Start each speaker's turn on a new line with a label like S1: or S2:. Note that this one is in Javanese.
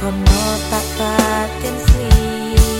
S1: kono tak patin sih?